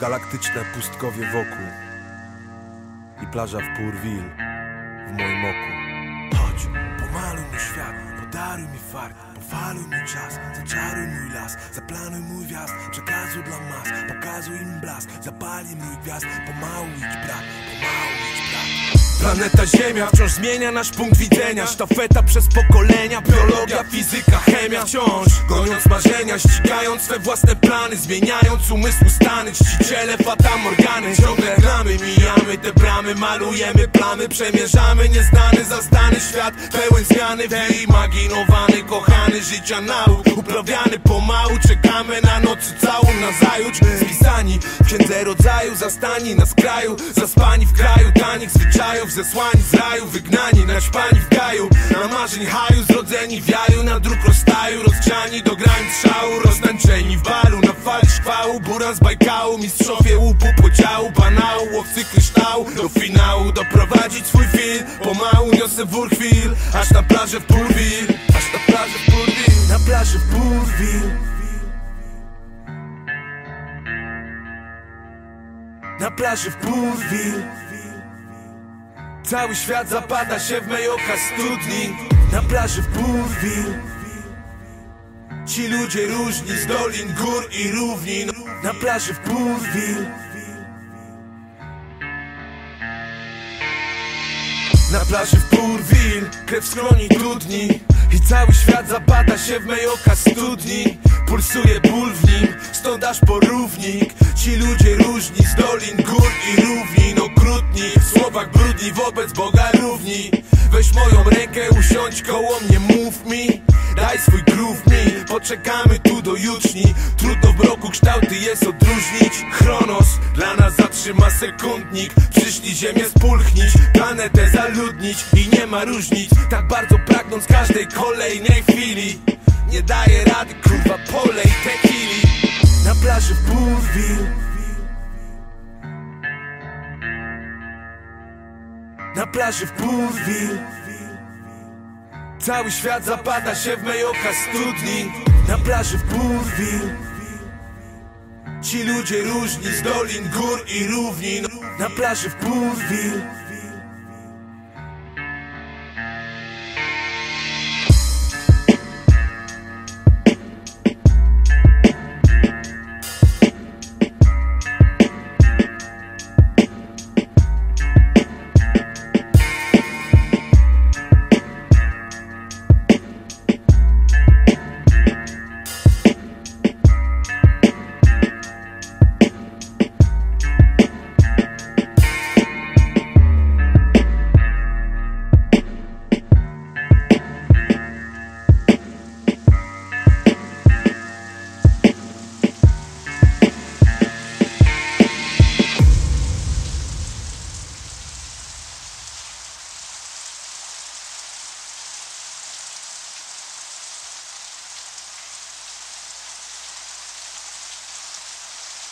Galaktyczne pustkowie wokół I plaża w Pourville W moim oku. Chodź, pomaluj mój świat Podaruj mi farb, pofaluj mój czas Zaczaruj mój las, zaplanuj mój wjazd Przekazuj dla mas, pokazuj im blask Zapali mój gwiazd, pomału idź brat Pomału idź brat Planeta Ziemia wciąż zmienia nasz punkt widzenia. Sztafeta przez pokolenia, biologia, fizyka, chemia. Wciąż goniąc marzenia, ścigając swe własne plany Zmieniając umysłu stany, czciciele fata morgany. Ciągle gramy, mijamy te bramy, malujemy plamy Przemierzamy. Nieznany, zastany świat Pełen zmiany, wyimaginowany, kochany Życia nauk, uprawiany. Pomału Czekamy na nocy całą na zajutrz. Spisani w księdze rodzaju, zastani na skraju Zaspani w kraju tanich zwyczajów Zesłani z raju, wygnani, naćpani w gaju. Na marzeń haju, zrodzeni w jaju Na dróg rozstaju, rozgrzani do granic szału Roztańczeni w balu, na fali szkwału Buran z Bajkału, mistrzowie łupu, podziału Banału, łowcy kryształu. Do finału doprowadzić swój film Pomału niosę wór chwil Aż na plażę w Pourville Aż na plażę w Pourville Na plaży w Pourville Na plaży w Pourville Cały świat zapada się w mej oka studni. Na plaży w Pourville Ci ludzie różni z dolin, gór i równin. Na plaży w Pourville Na plaży w Pourville Krew skroni dudni. I cały świat zapada się w mej oka studni Pulsuje ból w nim Stąd aż porównik. Ci ludzie różni z dolin, gór i równin. Okrutni, w słowach brudni Wobec Boga równi. Weź moją rękę, usiądź koło mnie, mów mi. Daj swój groove mi. Poczekamy tu do juczni Trudno w mroku kształty jest odróżnić. Chronos dla nas zatrzyma sekundnik. Przyszli ziemię spulchnić Planetę zaludnić. I nie ma różnic Tak bardzo pragnąc każdej kolejnej chwili Nie daje rady kurwa polej tequili. Na plaży w Pourville Na plaży w Pourville Cały świat zapada się w mej oka studni. Na plaży w Pourville Ci ludzie różni z dolin, gór i równin. Na plaży w Pourville